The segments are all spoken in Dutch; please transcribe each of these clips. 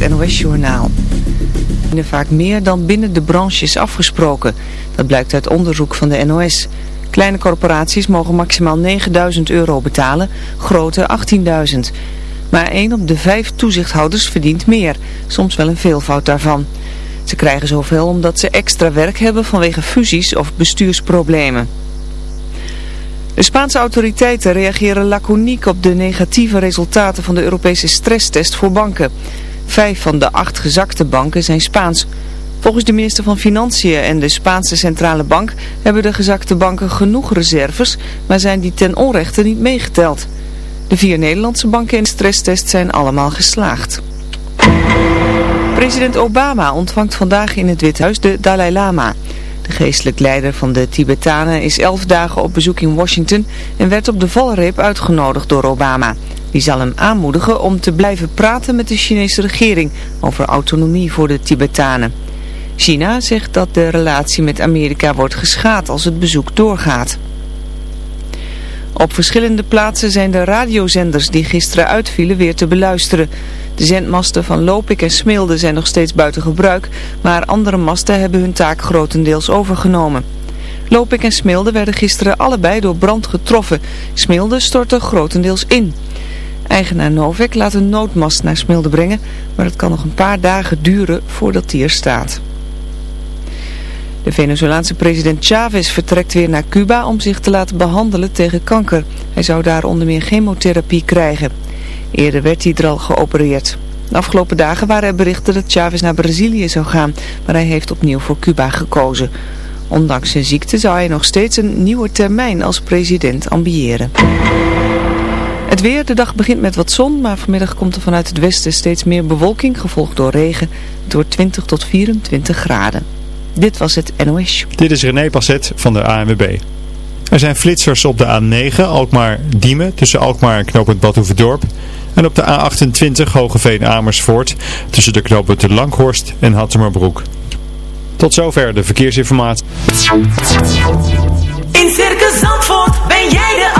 het NOS-journaal. Vaak meer dan binnen de branche is afgesproken. Dat blijkt uit onderzoek van de NOS. Kleine corporaties mogen maximaal 9000 euro betalen, grote 18.000. Maar 1 op de 5 toezichthouders verdient meer, soms wel een veelvoud daarvan. Ze krijgen zoveel omdat ze extra werk hebben vanwege fusies of bestuursproblemen. De Spaanse autoriteiten reageren laconiek op de negatieve resultaten van de Europese stresstest voor banken. Vijf van de acht gezakte banken zijn Spaans. Volgens de minister van Financiën en de Spaanse Centrale Bank hebben de gezakte banken genoeg reserves, maar zijn die ten onrechte niet meegeteld. De vier Nederlandse banken in stresstest zijn allemaal geslaagd. President Obama ontvangt vandaag in het Withuis de Dalai Lama. De geestelijk leider van de Tibetanen is elf dagen op bezoek in Washington en werd op de valreep uitgenodigd door Obama. Die zal hem aanmoedigen om te blijven praten met de Chinese regering over autonomie voor de Tibetanen. China zegt dat de relatie met Amerika wordt geschaad als het bezoek doorgaat. Op verschillende plaatsen zijn de radiozenders die gisteren uitvielen weer te beluisteren. De zendmasten van Lopik en Smilde zijn nog steeds buiten gebruik, maar andere masten hebben hun taak grotendeels overgenomen. Lopik en Smilde werden gisteren allebei door brand getroffen. Smilde stortte grotendeels in. Eigenaar Novik laat een noodmast naar Smilde brengen, maar het kan nog een paar dagen duren voordat die er staat. De Venezolaanse president Chavez vertrekt weer naar Cuba om zich te laten behandelen tegen kanker. Hij zou daar onder meer chemotherapie krijgen. Eerder werd hij er al geopereerd. De afgelopen dagen waren er berichten dat Chavez naar Brazilië zou gaan, maar hij heeft opnieuw voor Cuba gekozen. Ondanks zijn ziekte zou hij nog steeds een nieuwe termijn als president ambiëren. Het weer, de dag begint met wat zon, maar vanmiddag komt er vanuit het westen steeds meer bewolking, gevolgd door regen, door 20 tot 24 graden. Dit was het NOS. Dit is René Passet van de ANWB. Er zijn flitsers op de A9 Alkmaar-Diemen tussen Alkmaar en knooppunt Badhoevedorp. En op de A28 Hogeveen-Amersfoort tussen de knooppunten Langhorst en Hattemerbroek. Tot zover de verkeersinformatie. In Circus Zandvoort ben jij de.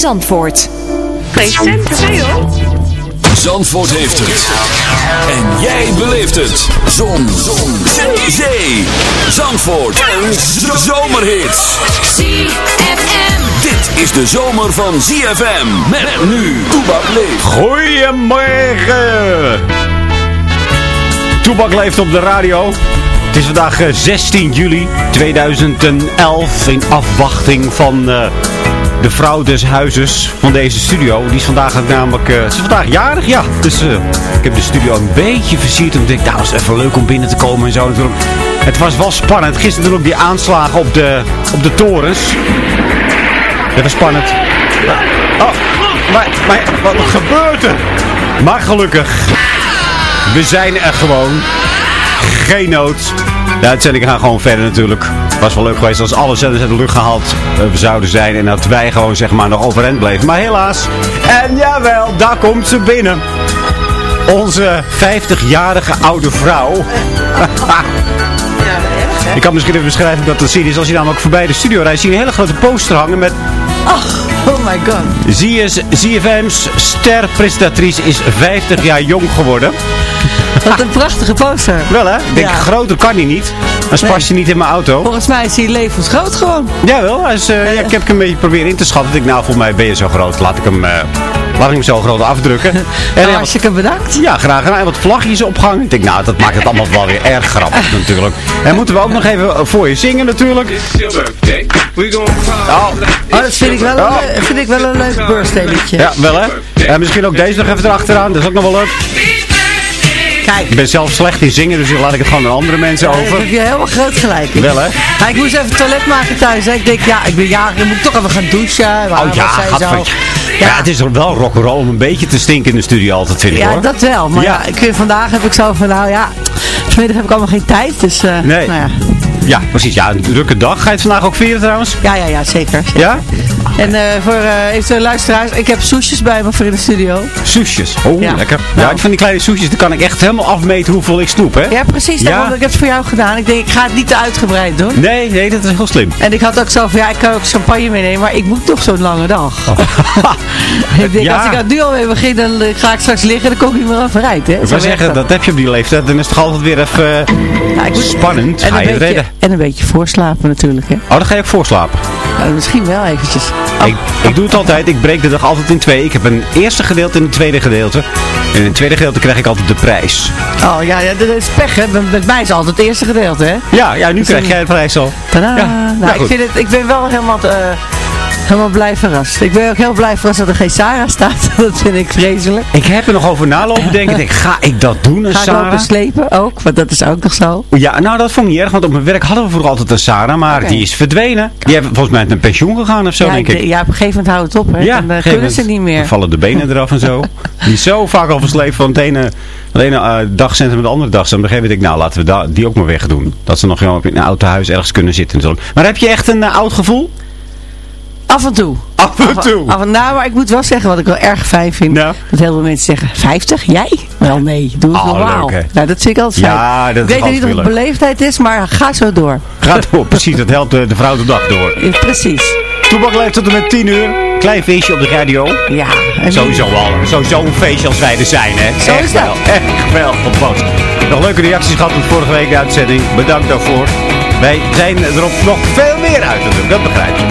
Zandvoort. Geen cent. Zandvoort heeft het. En jij beleeft het. Zon. Zon. Zee. Zee. Zandvoort. Een zomerhit. ZFM. Dit is de zomer van ZFM. Met nu. Toebak leeft. Goedemorgen. Toebak leeft op de radio. Het is vandaag eh, 16 juli 2011 in afwachting van eh, de vrouw des huizes van deze studio. Die is vandaag ook namelijk, ze is vandaag jarig, ja. Dus eh, ik heb de studio een beetje versierd. En ik nou, is even leuk om binnen te komen en zo. Het was wel spannend. Gisteren natuurlijk die aanslagen op de, op de torens. Dat was spannend. Oh, maar, maar wat gebeurt er? Maar gelukkig We zijn er gewoon. Geen nood. De uitzendingen gaan gewoon verder natuurlijk. Was wel leuk geweest als alle zenders uit de lucht gehaald eh, zouden zijn. En dat wij gewoon zeg maar nog overeind bleven. Maar helaas. En jawel, daar komt ze binnen. Onze 50-jarige oude vrouw. Ik kan misschien even beschrijven dat zien is. Als je namelijk voorbij de studio rijdt, zie je een hele grote poster hangen met Oh my god. ZS, ZFM's sterpresentatrice is 50 jaar jong geworden. Wat een prachtige poster. Wel hè? Ik denk, Ja. groter kan hij niet. Dan past je niet in mijn auto. Volgens mij is hij levensgroot gewoon. Jawel, is, eh, ja, ik heb hem een beetje proberen in te schatten. Ik denk, nou, volgens mij ben je zo groot. Laat ik hem, eh, ik hem zo groot afdrukken. En Nou, hartstikke bedankt. ja, graag gedaan. En wat vlagjes opgehangen. Ik denk, nou, dat maakt het allemaal wel weer erg grappig natuurlijk. En moeten we ook nog even voor je zingen natuurlijk. Oh, Oh, dat vind ik wel een, Oh. vind ik wel een leuk birthday liedje. ja, wel hè. En misschien ook deze nog even erachteraan. Dat is ook nog wel leuk. Kijk. Ik ben zelf slecht in zingen, dus laat ik het gewoon aan andere mensen over. heb je helemaal groot gelijk. Wel hè. Ja, ik moest even het toilet maken thuis. Hè. Ik denk, ja, ik ben jarig. Dan moet ik toch even gaan douchen. Waar Oh ja, zij zo? gadver. Ja, het is wel rock'n'roll om een beetje te stinken in de studio altijd, vind ik Ja, hoor. dat wel. Maar Ja. ja, ik, vandaag heb ik zo van, nou ja, vanmiddag heb ik allemaal geen tijd. Dus, eh, Nee. nou ja. Precies. Ja, een drukke dag. Ga je het vandaag ook vieren trouwens? Ja, ja, ja, zeker. zeker. Ja? En eh, voor uh, eventuele luisteraars, ik heb soesjes bij me voor in de studio. Soesjes. Oh, Ja. lekker. Nou. Ja, van die kleine soesjes, dan kan ik echt helemaal afmeten hoeveel ik snoep, hè? Ja, precies. Ja. Daarom heb ik het voor jou gedaan. Ik denk, ik ga het niet te uitgebreid doen. Nee, nee, dat is heel slim. En ik had ook zo van, ja, ik kan ook champagne meenemen, maar ik moet toch zo'n lange dag. ik denk, Ja. als ik er nu al mee begin, dan eh, ga ik straks liggen, dan kom ik niet meer overeind, hè. Ik Zo zou zeggen, dat heb je op die leeftijd. Dan is het toch altijd weer even eh, Ja, ik moet- spannend. en Ga je het redden? En een beetje voorslapen natuurlijk, hè. Oh, dan ga je ook voorslapen. Nou, misschien wel eventjes. Oh, Ik, ik doe het altijd. Ik breek de dag altijd in twee. Ik heb een eerste gedeelte en een tweede gedeelte. En in het tweede gedeelte krijg ik altijd de prijs. oh ja, ja, dat is pech, hè. Met, mij is altijd het eerste gedeelte, hè. Ja, ja nu Dus krijg jij de prijs al. Tadaa. Ja, nou, nou ik, vind het, ik ben wel helemaal, eh, helemaal blij verrast. Ik ben ook heel blij verrast dat er geen Sarah staat. dat vind ik vreselijk. Ik heb er nog over nalopen denken. Ik denk, ga ik dat doen, een Ga ik Sarah? lopen slepen ook, want dat is ook nog zo. Ja, nou dat vond ik niet erg, want op mijn werk hadden we vroeger altijd een Sarah, maar die is verdwenen. Die heeft volgens mij met een pensioen gegaan of zo, ja, denk ik- ik. ja, op een gegeven moment houdt het op, hè. Ja, dan eh, kunnen ze niet meer. vallen de benen eraf en zo. Die is zo vaak al versleept van het ene, het ene eh, dagcentrum naar de andere dagcentrum. Op een gegeven moment denk ik, nou laten we die ook maar wegdoen. Dat ze nog in een auto huis ergens kunnen zitten en zo. Maar heb je echt een eh, oud gevoel? Af en toe. Af en toe. Af en, nou, maar ik moet wel zeggen wat ik wel erg fijn vind. Nou. Dat heel veel mensen zeggen, 50? Jij? Wel nee, doe het Oh, normaal. leuk, nou, dat vind ik altijd fijn. Ja, dat ik weet niet of het beleefdheid is, maar ga zo door. Ga door, precies. Dat helpt de, de vrouw de dag door. Ja, Precies. Toebak leeft tot en met 10 uur. Klein feestje op de radio. Ja. Sowieso wel. Sowieso een feestje als wij er zijn, hè. Zo Echt is dat. wel. Echt wel. Nog leuke reacties gehad op vorige week de uitzending. Bedankt daarvoor. Wij zijn er op nog veel meer uit natuurlijk. Dat begrijp je.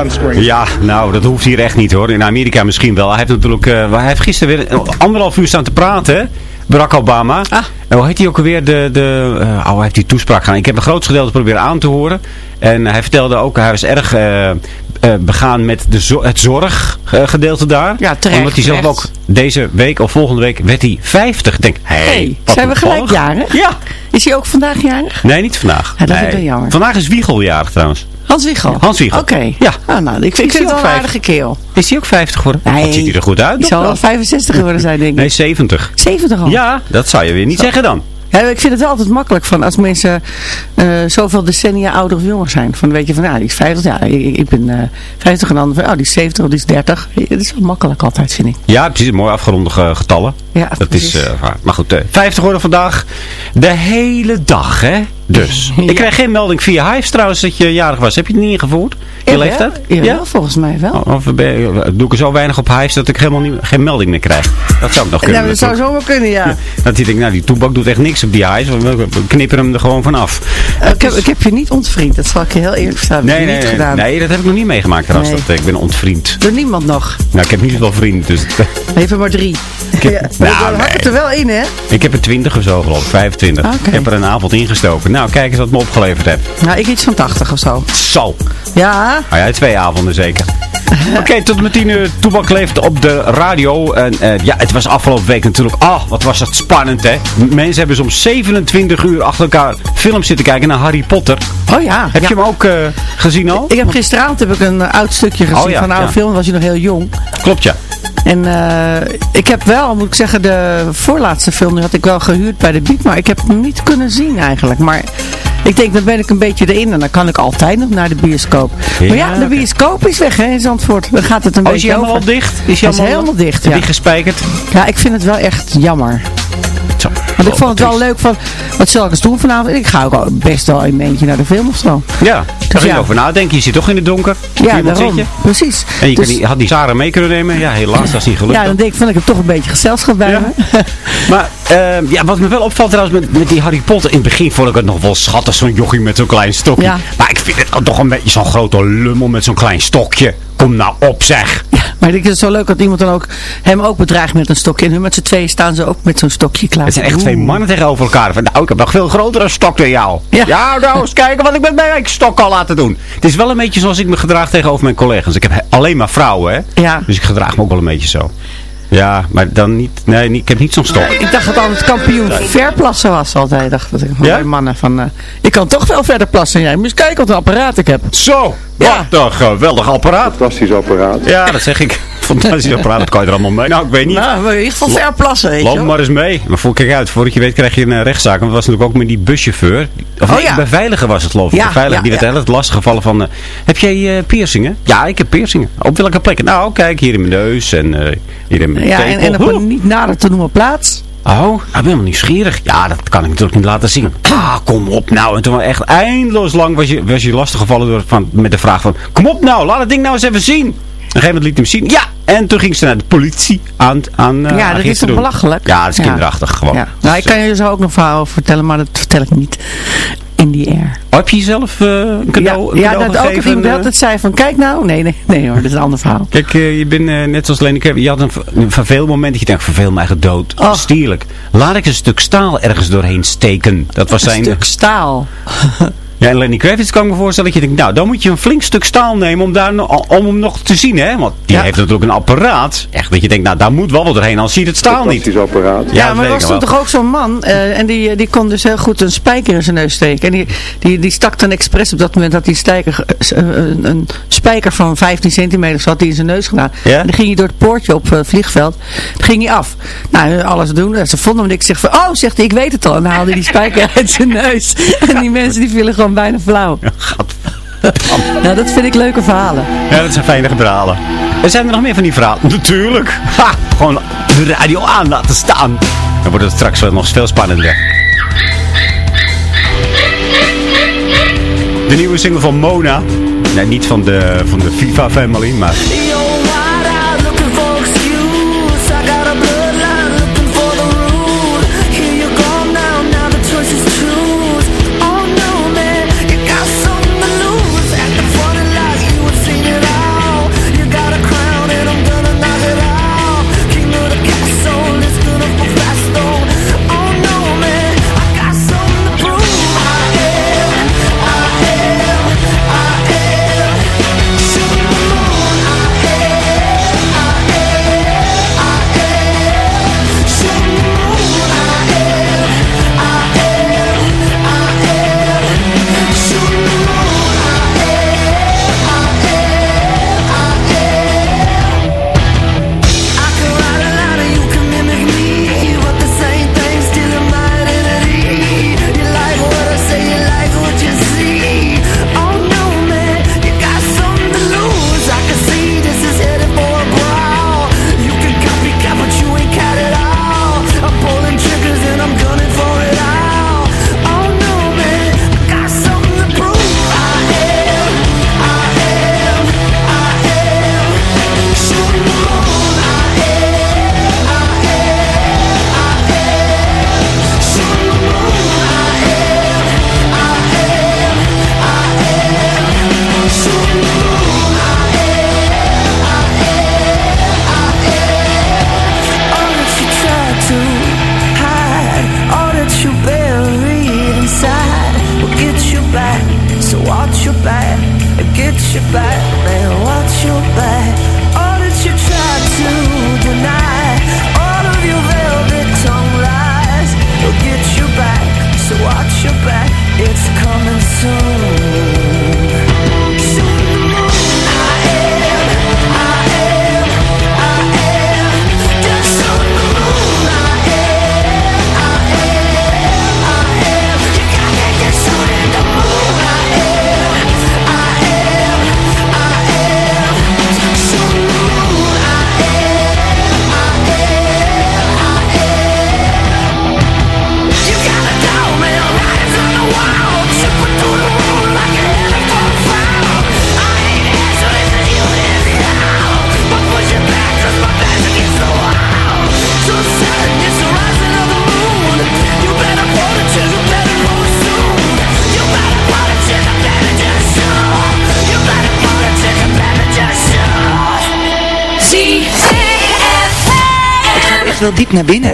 Sunscreen. Ja, nou, dat hoeft hier echt niet hoor. In Amerika misschien wel. Hij heeft natuurlijk, eh, hij heeft gisteren weer anderhalf uur staan te praten? Barack Obama. Ah. En hoe heet hij ook alweer? De, de, eh, oh, hij heeft die toespraak gedaan. Ik heb een groot gedeelte proberen aan te horen. En hij vertelde ook, hij was erg eh, eh, begaan met de zo het zorggedeelte daar. Ja, terecht, Omdat hij zelf ook deze week of volgende week werd hij 50. Ik denk, hé, Hey, wat zijn we gelijk jarig? Ja. Is hij ook vandaag jarig? Nee, niet vandaag. Ja, dat is Nee. wel jammer. Vandaag is Wiegel jarig trouwens. Hans Wiegel? Hans Wiegel. Oké. Ja. Ah, nou, ik ik vind hij het wel een aardige kerel. Is hij ook 50 geworden? Nee. Wat ziet hij er goed uit? Die zal wel nog? 65 geworden zijn, denk ik. Nee, 70. 70 al? Ja, dat zou je weer niet zeggen dan. Ja, ik vind het wel altijd makkelijk van als mensen eh, zoveel decennia ouder of jonger zijn. Van weet je van, nou, die is 50, ja, ik, ik ben eh 50 en dan van, oh, die is 70 of die is 30. Het is wel makkelijk altijd, vind ik. Ja, precies. Mooi afgeronde eh, getallen. Ja, dat precies. is eh, waar. Maar goed, eh, 50 worden vandaag. De hele dag, hè? Dus. Ja. Ik kreeg geen melding via Hives trouwens dat je jarig was. Heb je het niet ingevoerd? Je Jawel, leeftijd? jawel, volgens mij wel. Of ben je- doe ik er zo weinig op Hives dat ik helemaal niet, geen melding meer krijg? Dat zou ik nog kunnen. Ja, dat zou natuurlijk. zomaar kunnen, ja. Dat hij denkt, nou die toebak doet echt niks op die Hives. We knippen hem er gewoon vanaf. Eh, ik, heb, ik heb je niet ontvriend, dat zal ik je heel eerlijk vertellen. Dat Nee, heb ik nee, niet nee, gedaan. nee, dat heb ik nog niet meegemaakt trouwens. Nee. Dat, eh, ik ben ontvriend. Door niemand nog. Nou, ik heb niet zoveel vrienden, dus Even maar drie. heb- ja, maar Nou, dan het er wel in, hè? ik heb er 20 of zo geloof ik, 25. Oké. Ik heb er een avond ingestoken. Nou, kijk eens wat me opgeleverd heb. Nou, ik iets van 80 of zo. Zo. Ja, Nou ja, twee avonden zeker. Oké, tot met 10 uur. Toebak leeft op de radio. En eh, ja, het was afgelopen week natuurlijk. Ah, wat was dat spannend, hè? Mensen hebben soms 27 uur achter elkaar films zitten kijken naar Harry Potter. oh ja. Heb ja. je hem ook eh, gezien al? Ik heb gisteravond heb ik een eh, oud stukje gezien Oh ja, van een oude ja. film. was je nog heel jong. Klopt, ja. En ik heb wel, moet ik zeggen, de voorlaatste film die had ik wel gehuurd bij de Biep. Maar ik heb hem niet kunnen zien eigenlijk. Maar ik denk, dan ben ik een beetje erin. En dan kan ik altijd nog naar de bioscoop. maar ja, de bioscoop is weg hè, in Zandvoort. Dan gaat het een Oh, is beetje hij helemaal over. al dicht? Hij is helemaal dicht, Heb ja. je gespijkerd? Ja, ik vind het wel echt jammer. Want ik vond het wel leuk van, wat zal ik eens doen vanavond? Ik ga ook best wel een eentje naar de film of zo. Ja, daar ging je ja. over nadenken. Je zit toch in het donker. Ja, daarom. Precies. En je Dus- die, had die Sarah mee kunnen nemen. Ja, helaas, dat is niet gelukt. ja, dan denk ik van, ik heb toch een beetje gezelschap bij Ja. me. Maar ehm, ja, wat me wel opvalt trouwens met, met die Harry Potter. In het begin vond ik het nog wel schattig, zo'n jochie met zo'n klein stokje. Ja. Maar ik vind het toch een beetje zo'n grote lummel met zo'n klein stokje. Kom nou op zeg. Maar ik vind het zo leuk dat iemand dan ook hem ook bedreigt met een stokje. En hun met z'n tweeën staan ze ook met zo'n stokje klaar. Het zijn echt twee mannen tegenover elkaar. Van, nou, ik heb nog veel grotere stok dan jou. Ja. nou eens kijken wat ik met mijn stok al laten doen. Het is wel een beetje zoals ik me gedraag tegenover mijn collega's. Ik heb he- alleen maar vrouwen, hè. Ja. Dus ik gedraag me ook wel een beetje zo. Ja, maar dan niet... Nee, niet- ik heb niet zo'n stok. Ik dacht dat altijd kampioen verplassen was altijd. Dacht dat ik van Ja? mannen van, eh, ik kan toch wel verder plassen dan jij. Moet eens kijken wat een apparaat ik heb. Zo, Ja. wat een geweldig apparaat. Fantastisch apparaat. Ja, dat zeg ik. Fantastisch apparaat, dat kan je er allemaal mee. Nou, ik weet niet. Nou, maar in ieder geval verplassen, weet je Loop maar eens mee. Maar voor, kijk uit, voordat je weet krijg je een eh, rechtszaak. Want het was natuurlijk ook met die buschauffeur. Of Oh nee, ja. beveiliger was het geloof ik. Ja, beveiliger, ja, die werd heel erg lastig gevallen van... eh, heb jij eh, piercingen? Ja, ik heb piercingen. Op welke plekken? Nou, kijk, hier in mijn neus en eh, hier in mijn Ja, en, en tepel. op een niet nader te noemen plaats. Oh, ik ben helemaal nieuwsgierig. Ja, dat kan ik natuurlijk niet laten zien. Ah, kom op nou. En toen was echt eindeloos lang was je, was je lastiggevallen door, van, met de vraag van... Kom op nou, laat het ding nou eens even zien. Op een gegeven moment liet hij hem zien. Ja, en toen ging ze naar de politie aan, aan eh, ja, dat is toch belachelijk? Ja, dat is kinderachtig gewoon. Ja. Nou, ik kan je zo ook nog verhaal over vertellen, maar dat vertel ik niet. In die air. Oh, heb je jezelf eh, een cadeau, een ja, cadeau dat ook gegeven? iemand altijd zei van, kijk nou. Nee, nee, nee hoor, dat is een ander verhaal. Kijk, eh, je bent eh, net zoals Lenny Kravitz. Je had een, een verveelmoment dat je denkt, verveel mij dood. Oh. Stierlijk. Laat ik een stuk staal ergens doorheen steken. Dat was Een zijn... stuk staal. Ja, en Lenny Kravitz kan ik me voorstellen dat je denkt, nou, dan moet je een flink stuk staal nemen om, daar, om hem nog te zien, hè. Want die Ja. heeft natuurlijk een apparaat. Echt, dat je denkt, nou, daar moet wel wat doorheen, anders zie je het staal niet. Fantastisch apparaat. Ja, maar er was toen toch ook zo'n man. eh, en die, die kon dus heel goed een spijker in zijn neus steken. En die, die, die stak dan expres op dat moment dat die stijker, eh, een, een spijker van 15 centimeter zat die in zijn neus gedaan. Ja? En dan ging hij door het poortje op eh, het vliegveld. Dan ging hij af. Nou, alles doen. En Ze vonden hem. en Ik zeg van, oh, zegt hij, ik weet het al. En dan haalde hij die spijker uit zijn neus. En die mensen die vielen gewoon bijna flauw. Ja, dat vind ik leuke verhalen. Ja, dat zijn fijne verhalen. Er zijn er nog meer van die verhalen. Natuurlijk. Ha, gewoon de radio aan laten staan. Dan wordt het straks wel nog veel spannender. De nieuwe single van Mona. Nee, niet van de, van de FIFA Family, maar... naar binnen.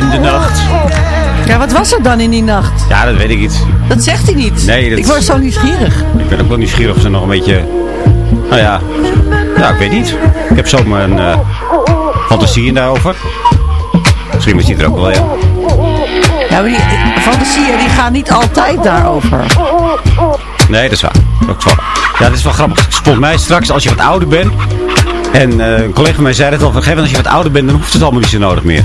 In de nacht. Ja, wat was er dan in die nacht? Ja, dat weet ik niet. Dat zegt hij niet. Nee, dat- Ik word zo nieuwsgierig. Ik ben ook wel nieuwsgierig of ze nog een beetje... Nou ja, ja ik weet niet. Ik heb zo mijn eh fantasieën daarover. Misschien is die er ook wel, ja. Ja, maar die fantasieën die gaan niet altijd daarover. Nee, dat is waar. Dat is wel, ja, dat is wel grappig. Volgens mij straks, als je wat ouder bent... En eh, een collega van mij zei het al, een moment als je wat ouder bent, dan hoeft het allemaal niet zo nodig meer.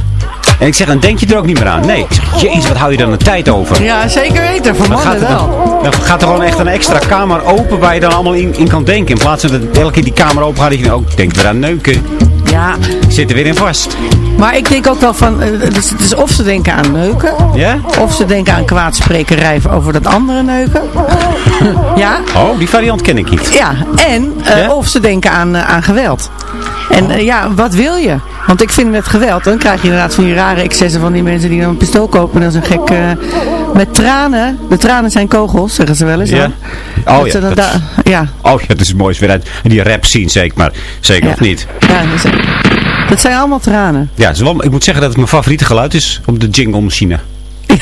En ik zeg, dan denk je er ook niet meer aan. Nee, ik zeg, jezus, wat hou je dan de tijd over? Ja, zeker weten. Voor Dan gaat, mannen dan, wel. dan gaat er gewoon echt een extra kamer open waar je dan allemaal in, in kan denken. In plaats van dat elke keer die kamer open gaat, dat je ook denkt weer aan neuken. Ja, Ik zit er weer in vast. maar ik denk ook wel van, eh, het is, het is of ze denken aan neuken, Ja? of ze denken aan kwaadsprekerij over dat andere neuken. ja? Oh, die variant ken ik niet. Ja, en eh, Ja? of ze denken aan, eh, aan geweld. En eh, ja, wat wil je? Want ik vind met geweld, dan krijg je inderdaad van die rare excessen van die mensen die dan een pistool kopen. Dat is een gek... eh, met tranen, de tranen zijn kogels, zeggen ze wel eens. Ja. Oh Dat ja, dat daar- ja, Oh ja, dat is mooi weer uit die rap scene, zeker maar. Zeker Ja. of niet? ja dat, is- zijn allemaal tranen. Ja, het is wel, ik moet zeggen dat het mijn favoriete geluid is op de jingle machine.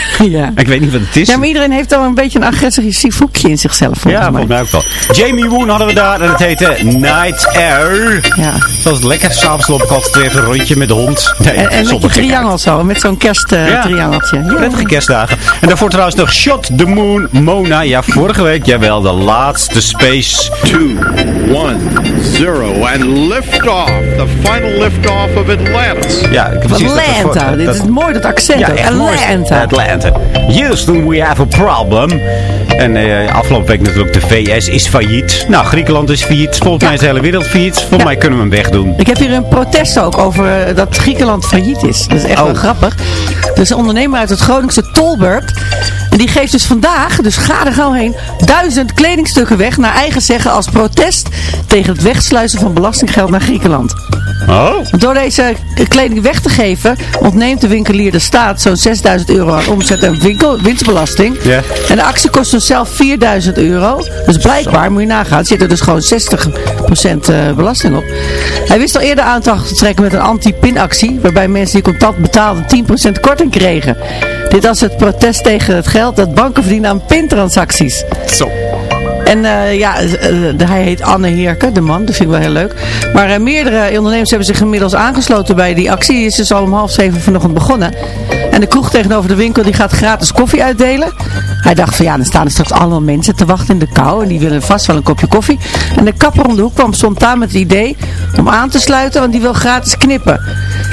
ja. Ik weet niet wat het is. ja, maar iedereen heeft al een beetje een agressief hoekje in zichzelf, volgens Ja, mij. volgens mij ook wel. Jamie Woon hadden we daar en het heette Night Air. Ja. Dat was lekker. S'avonds loop ik altijd weer even een rondje met de hond. Nee, En, en met gekheid. triangel zo, met zo'n kersttriangeltje. ja. Prettige kerstdagen. En daarvoor trouwens nog Shot the Moon, Mona. Ja, vorige week, jawel, de laatste Space. Two, one, zero, and lift off. The final lift off of Atlantis. Ja, ik heb precies dat- Atlanta, dat- dit is mooi, dat accent. Ja, ook. echt mooi. Atlanta. Atlanta. Houston, we have a problem. En eh, afgelopen week natuurlijk de VS is failliet. Nou, Griekenland is failliet. Volgens mij is de hele wereld failliet. Volgens Ja. mij kunnen we hem wegdoen. Ik heb hier een protest ook over eh, dat Griekenland failliet is. Dat is echt Oh. wel grappig. Dus een ondernemer uit het Groningse Tolberg. En die geeft dus vandaag, dus ga er gauw heen, duizend kledingstukken weg naar eigen zeggen als protest tegen het wegsluizen van belastinggeld naar Griekenland. Oh? Door deze kleding weg te geven, ontneemt de winkelier de staat zo'n 6000 euro aan omzet en winkel, winstbelasting. Ja. En de actie kost dus zelf 4000 euro. Dus blijkbaar, moet je nagaan, zit er dus gewoon 60% eh, belasting op. Hij wist al eerder aandacht te trekken met een anti-pinactie, waarbij mensen die contant betaalden 10% korting kregen. Dit was het protest tegen het geld dat banken verdienen aan pintransacties. Zo. En eh, ja, eh, de- hij heet Anne Heerke, de man. Dat vind ik wel heel leuk. Maar eh, meerdere ondernemers hebben zich inmiddels aangesloten bij die actie. Die is dus al om half zeven vanochtend begonnen. En de kroeg tegenover de winkel die gaat gratis koffie uitdelen. Hij dacht van ja, dan staan er straks allemaal mensen te wachten in de kou. En die willen vast wel een kopje koffie. En de kapper om de hoek kwam spontaan met het idee om aan te sluiten. Want die wil gratis knippen.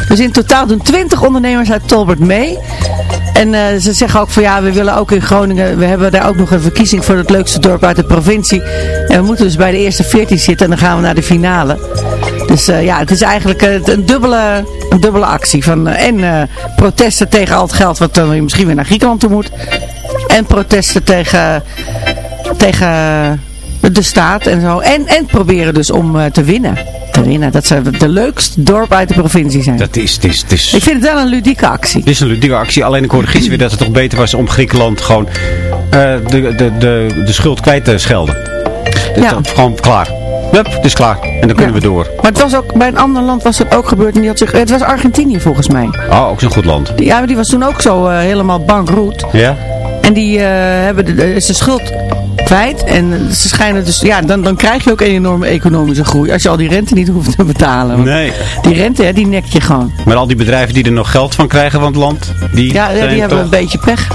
Dus in totaal doen 20 ondernemers uit Tolbert mee. En eh, ze zeggen ook van ja, we willen ook in Groningen, we hebben daar ook nog een verkiezing voor het leukste dorp uit de provincie. En we moeten dus bij de eerste 14 zitten en dan gaan we naar de finale. Dus eh, ja, het is eigenlijk eh, een, dubbele, een dubbele actie. Van, en protesten tegen al het geld wat dan misschien weer naar Griekenland toe moet. En protesten tegen, tegen de staat en zo. En, en proberen dus om eh, te winnen. Te winnen. Dat ze de leukste dorp uit de provincie zijn. Dat is, het is, het is, Ik vind het wel een ludieke actie. het is een ludieke actie. Alleen ik hoorde gisteren weer dat het toch beter was om Griekenland gewoon eh, de, de, de, de schuld kwijt te schelden. Het Ja. Gewoon klaar. Hup, het is klaar. En dan kunnen Ja. we door. Maar het was ook, bij een ander land was het ook gebeurd. En die had zich, het was Argentinië volgens mij. Oh, ook zo'n goed land. Die, ja, maar die was toen ook zo eh, helemaal bankroet. Ja? En die eh, hebben de, de, is de schuld kwijt. En ze schijnen dus, ja, dan, dan krijg je ook een enorme economische groei. Als je al die rente niet hoeft te betalen. Nee. Die rente, hè, die nek je gewoon. Maar al die bedrijven die er nog geld van krijgen van het land, die, Ja, ja, die hebben toch- een beetje pech.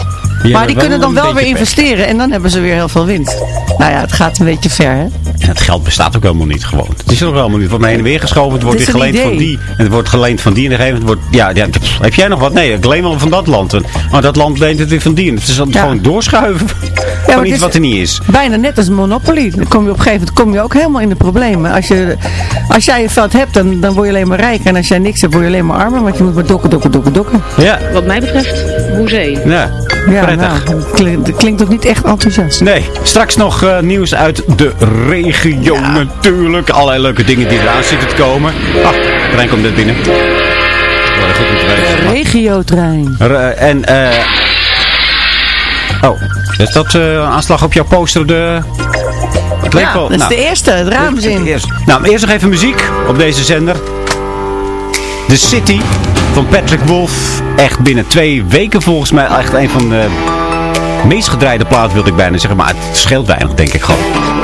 die maar die kunnen dan wel weer pech. investeren. En dan hebben ze weer heel veel winst. Nou ja, het gaat een beetje ver, hè. En het geld bestaat ook helemaal niet gewoon. Het is er ook helemaal niet. Het wordt maar heen en weer geschoven. Het wordt Het weer geleend van die. En het wordt geleend van die. En gegeven moment wordt... Ja, ja, pff, heb jij nog wat? Nee, ik leen wel van dat land. En- Maar dat land leent het weer van die. En het is dan Ja. gewoon doorschuiven maar van het iets wat er niet is. Bijna net als Monopoly. Dan kom je op een gegeven moment kom je ook helemaal in de problemen. Als, je, als jij je veld hebt, dan, dan word je alleen maar rijk. En als jij niks hebt, word je alleen maar armer. Want je moet maar dokken, dokken, dokken, dokken. Ja, Wat mij betreft, hoezee. ja. Ja, prettig. nou, dat klinkt, dat klinkt ook niet echt enthousiast. Nee, straks nog eh, nieuws uit de regio natuurlijk. Allerlei leuke dingen die eraan zitten te komen. Ah, Rijn komt net binnen. Goed om te weten. De regiotrein. Eh, en, eh... Oh, is dat eh, een aanslag op jouw poster? De... Het leek Ja, wel... dat is nou, de eerste, het raamzin. Eerst. Nou, maar eerst nog even muziek op deze zender. The City. van Patrick Wolf. Echt binnen twee weken volgens mij echt een van de meest gedraaide plaat wilde ik bijna zeggen. Maar het scheelt weinig denk ik gewoon.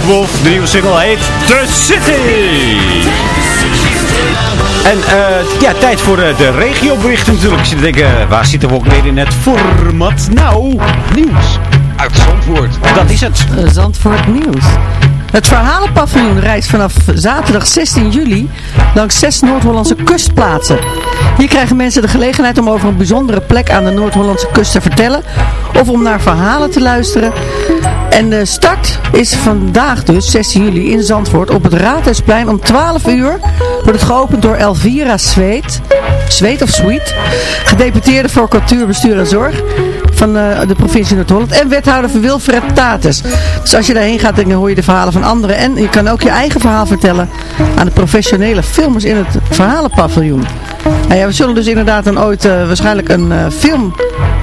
Wolf, de nieuwe single heet The City. En eh, ja, tijd voor de, de regioberichten natuurlijk. Ik zit te denken, waar zitten we ook weer in het format? Nou, nieuws. Uit Zandvoort. Dat is het. Eh, Zandvoort Nieuws. Het verhalenpaviljoen reist vanaf zaterdag 16 juli langs zes Noord-Hollandse kustplaatsen. Hier krijgen mensen de gelegenheid om over een bijzondere plek aan de Noord-Hollandse kust te vertellen of om naar verhalen te luisteren. En de start is vandaag dus, 16 juli, in Zandvoort op het Raadhuisplein om 12 uur. Wordt het geopend door Elvira Zweet. Zweet of Sweet. Gedeputeerde voor cultuur, bestuur en zorg van eh, de provincie Noord-Holland. En wethouder van Wilfred Tatus. Dus als je daarheen gaat, dan hoor je de verhalen van anderen. En je kan ook je eigen verhaal vertellen aan de professionele filmers in het verhalenpaviljoen. Nou ja, we zullen dus inderdaad dan ooit eh, waarschijnlijk een eh, film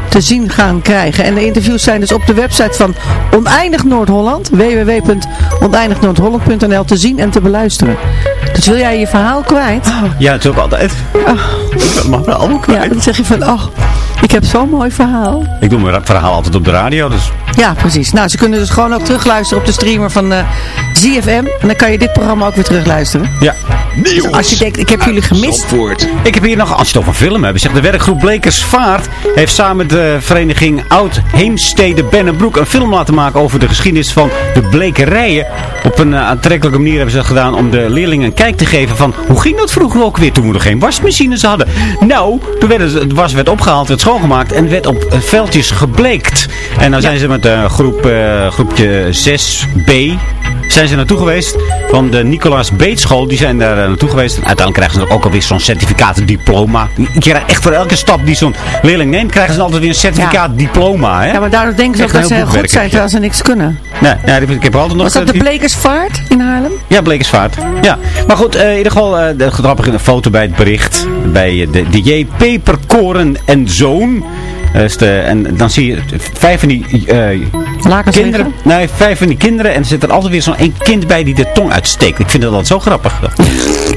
te zien gaan krijgen. En de interviews zijn dus op de website van Oneindig Noord-Holland. www.oneindignoordholland.nl te zien en te beluisteren. Dus wil jij je verhaal kwijt? Ja, natuurlijk altijd. Dat mag wel ook Ja, dan zeg je van, oh, ik heb zo'n mooi verhaal. Ik doe mijn verhaal altijd op de radio, dus... Ja, precies. Nou, ze kunnen dus gewoon ook terugluisteren op de streamer van eh ZFM. En dan kan je dit programma ook weer terugluisteren. Ja. Dus als je denkt, ik heb jullie gemist. Ik heb hier nog, als je het over film hebt, zegt de werkgroep Blekersvaart heeft samen met de vereniging Oud Heemstede Bennebroek een film laten maken over de geschiedenis van de blekerijen. Op een eh, aantrekkelijke manier hebben ze dat gedaan om de leerlingen een kijk te geven van hoe ging dat vroeger ook weer toen we nog geen wasmachines hadden. Nou, toen werd het, het was werd opgehaald, werd schoongemaakt en werd op eh, veldjes gebleekt. En dan zijn ze met de groep, eh, groepje 6B zijn ze naartoe geweest van de Nicolaas Beetschool. Die zijn daar naartoe geweest. Uiteindelijk krijgen ze ook alweer zo'n certificaat diploma. Je krijgt echt voor elke stap die zo'n leerling neemt, krijgen ze altijd weer een certificaat diploma. Hè? Ja, maar daardoor denken ze ook dat een ze heel goed goed zijn terwijl ze niks kunnen. Nee, ja, ik heb altijd nog... Was dat de Blekersvaart in Haarlem? Ja, Blekersvaart. Ja. Maar goed, eh, in ieder geval eh, de grappige foto bij het bericht. Bij eh, de, de J. Peperkoren en Zoon. Is de, en dan zie je vijf van die Lakens kinderen. liggen? Nee, vijf van die kinderen. En er zit er altijd weer zo'n één kind bij die de tong uitsteekt. Ik vind dat altijd zo grappig. Ik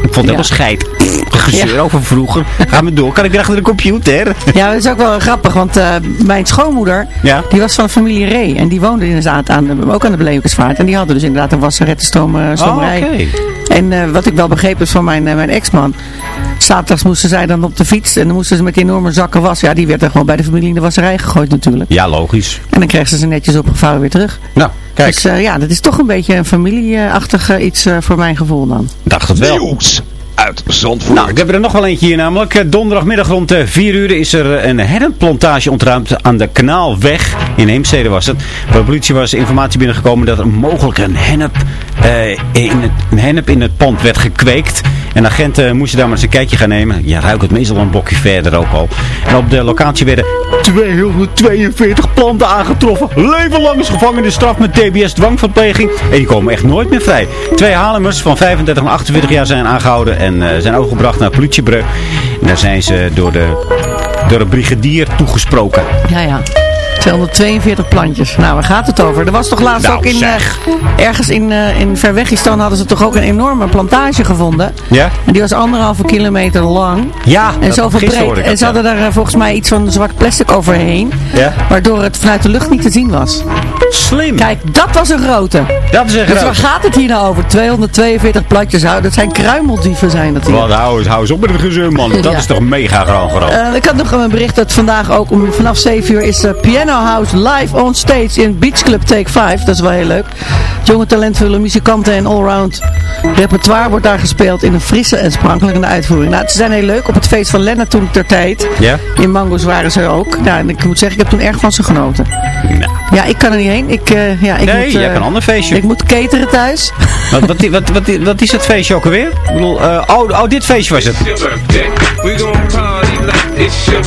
vond het helemaal scheid. Gezeur over vroeger. Gaan we door. Kan ik weer achter de computer? Ja, dat is ook wel grappig, want eh, mijn schoonmoeder, Ja. die was van de familie Ree. En die woonde inderdaad aan de, ook aan de Blekersvaart. En die hadden dus inderdaad een wasserettenstroom uh, stomerij. Oh, oké. En eh, wat ik wel begrepen is van mijn, eh, mijn ex-man. Zaterdags moesten zij dan op de fiets. En dan moesten ze met die enorme zakken was. Ja, die werd dan gewoon bij de familie in de wasserij gegooid natuurlijk. Ja, logisch. En dan kregen ze ze netjes opgevouwen weer terug. Nou, kijk. Dus eh, ja, dat is toch een beetje een familieachtig eh, iets eh, voor mijn gevoel dan. dacht het wel. Nieuws uit Zandvoort. Nou, ik heb er nog wel eentje hier namelijk. Donderdagmiddag rond eh, 4 uur is er een hennenplantage ontruimd aan de Kanaalweg. In Heemstede was het. Bij de politie was informatie binnengekomen dat er mogelijk een hennep, eh, in, het, een hennep in het pand werd gekweekt. En agenten moesten daar maar eens een kijkje gaan nemen. Je ruikt het meestal een bokje verder ook al. En op de locatie werden 242 planten aangetroffen. Levenslang is gevangenisstraf met TBS dwangverpleging. En die komen echt nooit meer vrij. Twee Halemers van 35 en 48 jaar zijn aangehouden en eh, zijn overgebracht naar politiebreuk. En daar zijn ze door de, door de brigadier toegesproken. Ja, ja. 242 plantjes. Nou, waar gaat het over? Er was toch laatst Nou, ook in, eh, ergens in, eh in Verwegistan hadden ze toch ook een enorme plantage gevonden. Ja? En die was anderhalve kilometer lang. Ja, En zoveel hoorde breed. En ze hadden daar eh, volgens mij iets van zwart plastic overheen. Ja? Waardoor het vanuit de lucht niet te zien was. Slim. Kijk, dat was een grote. dat is een Dus waar groot. gaat het hier nou over? 242 plantjes. Dat zijn kruimeldieven zijn dat hier. Wat, hou eens, hou eens op met het gezeur, man. Dat Ja. is toch mega. Eh, ik had nog een bericht dat vandaag ook om, vanaf 7 uur is eh, Piano House live on stage in Beach Club Take 5. Dat is wel heel leuk. Jonge talentvolle muzikanten en allround repertoire wordt daar gespeeld in een frisse en sprankelende uitvoering. Nou, ze zijn heel leuk. Op het feest van Lennart toen ter tijd. Ja? In Mango's waren ze ook. Nou, en ik moet zeggen, ik heb toen erg van ze genoten. Nou. Ja, ik kan er niet heen. Ik, eh, ja, ik Nee, moet, jij eh, hebt een ander feestje. Ik moet cateren thuis. Wat, wat, wat, wat, wat is het feestje ook alweer? Ik bedoel, eh, oh, oh, dit feestje was het.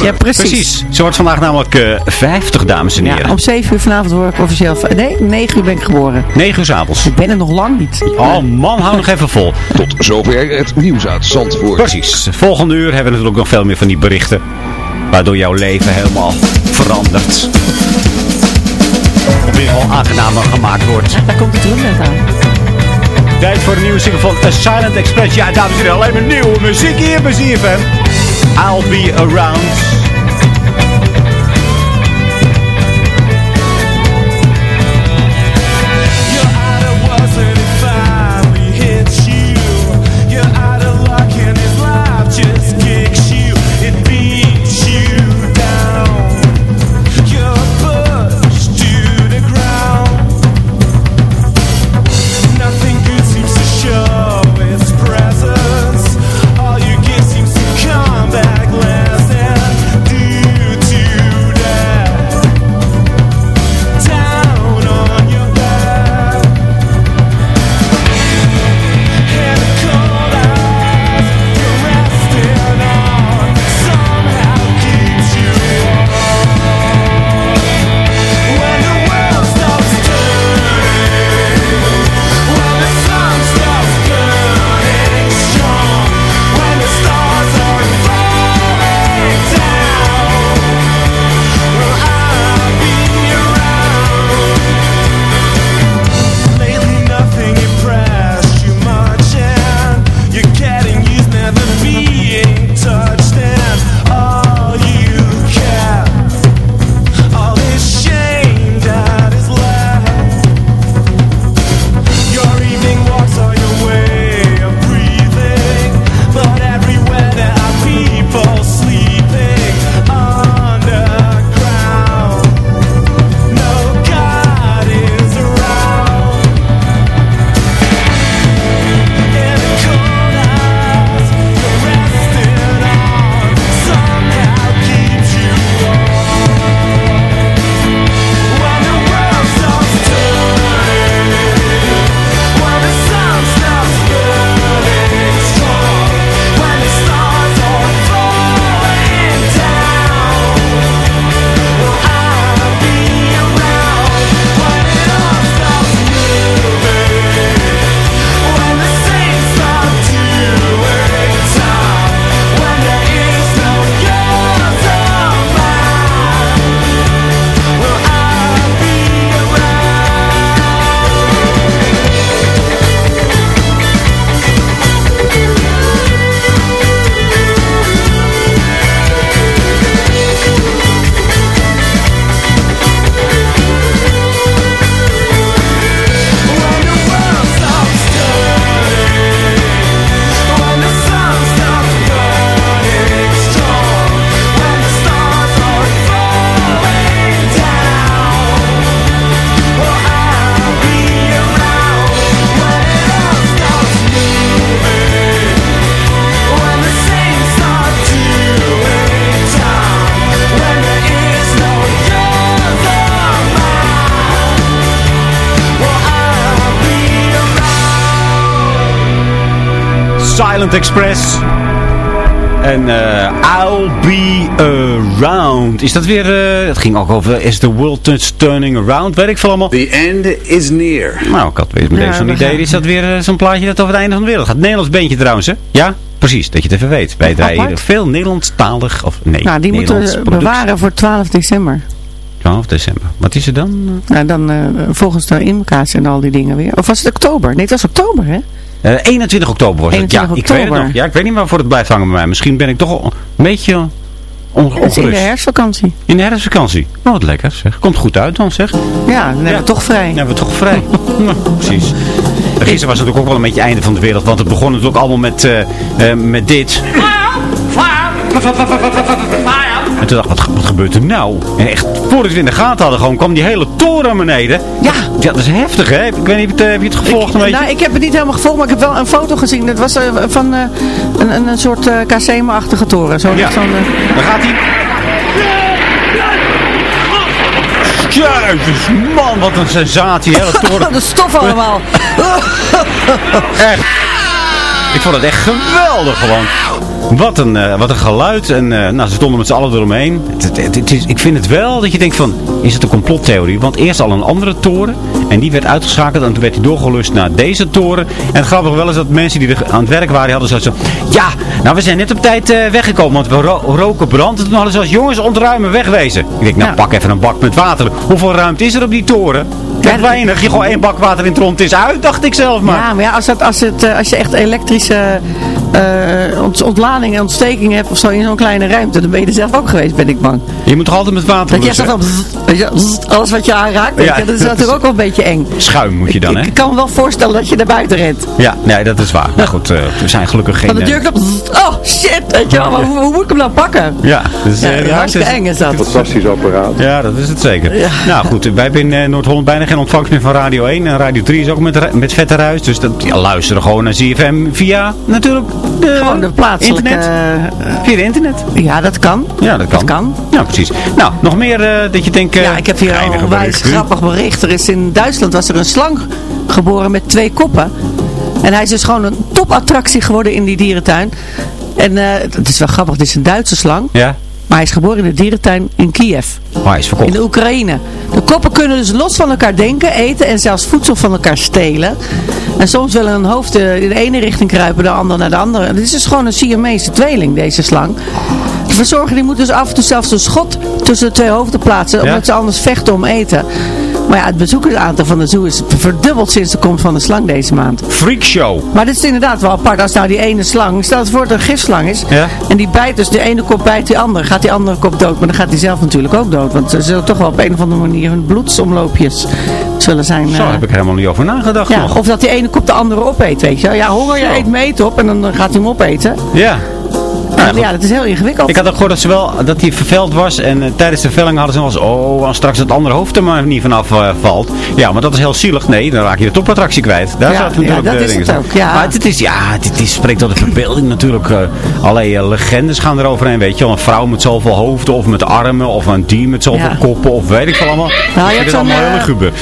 Ja, precies. Precies. Ze wordt vandaag namelijk eh 50, dames en heren. Ja, om 7 uur vanavond word ik officieel... Nee, 9 uur ben ik geboren. 9 uur 's avonds. Ik ben er nog lang niet. Oh man, hou nog even vol. Tot zover het nieuws uit Zandvoort. Precies. Volgende uur hebben we natuurlijk nog veel meer van die berichten. Waardoor jouw leven helemaal verandert. Of in ieder geval aangenamer gemaakt wordt. Daar komt de drum net aan. Tijd voor de nieuwe single van A Silent Express. Ja, dames en heren, alleen maar nieuwe muziek hier bij ZFM. I'll be around. Is dat weer... eh, het ging ook over... Is the world turns turning around? Weet ik veel allemaal. The end is near. Nou, ik had weer meteen Ja, zo'n idee. gaan- Is dat weer eh, zo'n plaatje dat over het einde van de wereld gaat? Nederlands beentje trouwens, hè? Ja? Precies, dat je het even weet. Wij draaien veel Nederlandstalig... Of nee, Nou, die moeten we bewaren voor 12 december. 12 december. Wat is er dan? Nou, dan eh, volgens de incatie en al die dingen weer. Of was het oktober? Nee, het was oktober, hè? Eh, 21 oktober was het. Ja, 21 ik weet het oktober. nog. Ja, ik weet niet waarvoor het blijft hangen bij mij. Misschien ben ik toch een beetje on Het is in de ongerust. herfstvakantie. In de herfstvakantie. Oh, wat lekker zeg. Komt goed uit dan zeg. Ja, dan hebben we toch vrij. Dan hebben we toch vrij. nou, precies. En Gisteren was het natuurlijk ook wel een beetje het einde van de wereld. Want het begon natuurlijk allemaal met, eh, eh, met dit. En toen dacht ik, wat, ge- wat gebeurt er nou? En echt, voordat we het in de gaten hadden, gewoon, kwam die hele toren naar beneden. Ja. Ja, dat is heftig, hè? Ik weet niet, heb je het, eh, heb je het gevolgd een beetje? Nou, ik heb het niet helemaal gevolgd, maar ik heb wel een foto gezien. Dat was eh, van eh, een, een, een soort uh, KC-achtige toren. Zo, Ja. eh, Daar gaat hij. Jezus, man, wat een sensatie, hè? Dat toren. de stof allemaal. Echt. Ik vond het echt geweldig gewoon. Wat een, eh, wat een geluid. En eh, nou, ze stonden met z'n allen eromheen. Het, het, het- het is, ik vind het wel dat je denkt van, is het een complottheorie? Want eerst al een andere toren. En die werd uitgeschakeld. En toen werd hij doorgelust naar deze toren. En het grappige wel is dat mensen die er aan het werk waren, die hadden zoiets van... Ja, nou we zijn net op tijd eh, weggekomen. Want we ro- roken brand. En toen hadden ze als jongens ontruimen, wegwezen. Ik denk, nou Ja. pak even een bak met water. Hoeveel ruimte is er op die toren? Net weinig. Je gewoon één bak water in het rond. Is uit, dacht ik zelf maar. Ja, maar ja, als, dat, als, het, eh, als je echt elektrische eh, ont- ontlading en ontsteking hebt of zo in zo'n kleine ruimte, dan ben je er zelf ook geweest, ben ik bang. Je moet toch altijd met water Dat je bzzt, alles wat je aanraakt, Ja. dat is natuurlijk ook wel een beetje eng. Schuim moet je dan, hè? Ik kan me wel voorstellen dat je naar buiten rent. Ja, nee, dat is waar. Maar goed, eh, we zijn gelukkig geen... Van de eh, deurknop, bzzt, oh shit, weet je wel, maar hoe, hoe moet ik hem nou pakken? Ja, dus, Ja, eh, ja, hartstikke is- eng is dat. Fantastisch apparaat. Ja, dat is het zeker. Ja. Nou goed, wij hebben in eh, Noord-Holland bijna geen ontvangst meer van Radio 1. En Radio 3 is ook met, met vette ruis. Dus dat, ja, luisteren gewoon naar ZFM via natuurlijk de, Gewoon de plaatselijke... internet. eh, Via de internet. ja, dat kan. Ja, dat kan. Dat kan. Ja, precies. Nou, nog meer eh, dat je denkt... eh, Ja, ik heb hier een berichten. grappig bericht. Er is in Duitsland was er een slang geboren met twee koppen. En hij is dus gewoon een topattractie geworden in die dierentuin. En eh, het is wel grappig, het is een Duitse slang. Ja, Maar hij is geboren in de dierentuin in Kiev, oh, hij is verkocht. in de Oekraïne. De koppen kunnen dus los van elkaar denken, eten en zelfs voedsel van elkaar stelen. En soms willen hun hoofd eh, in de ene richting kruipen, de andere naar de andere. Dit is dus gewoon een Siamese tweeling, deze slang. De verzorger die moet dus af en toe zelfs een schot tussen de twee hoofden plaatsen, Ja? omdat ze anders vechten om eten. Maar ja, het bezoekersaantal van de zoo is verdubbeld sinds de komst van de slang deze maand. Freakshow. Maar dit is inderdaad wel apart. Als nou die ene slang, stel het voor dat het een gifslang is. Ja. En die bijt dus, de ene kop bijt die andere. Gaat die andere kop dood. Maar dan gaat die zelf natuurlijk ook dood. Want ze zullen toch wel op een of andere manier hun bloedsomloopjes zullen zijn. Zo eh, heb ik helemaal niet over nagedacht ja, nog. of dat die ene kop de andere opeet, weet je wel. Ja, honger, je eet meet op en dan gaat hij hem opeten. Ja. Ja, dat is heel ingewikkeld. Ik had ook gehoord dat, ze wel, dat hij verveld was. En eh, tijdens de velling hadden ze wel eens... Oh, als straks het andere hoofd er maar niet vanaf eh, valt. Ja, maar dat is heel zielig. Nee, dan raak je de topattractie kwijt. Daar Ja, zat natuurlijk ja, dat de is dingen het ook, ja. Maar het, het is, ja, het, het is, spreekt tot de verbeelding natuurlijk. eh allerlei eh, legendes gaan eroverheen. Weet je wel, een vrouw met zoveel hoofden. Of met armen. Of een dier met zoveel koppen. Of weet ik veel allemaal. Nou, je hebt zo'n eh,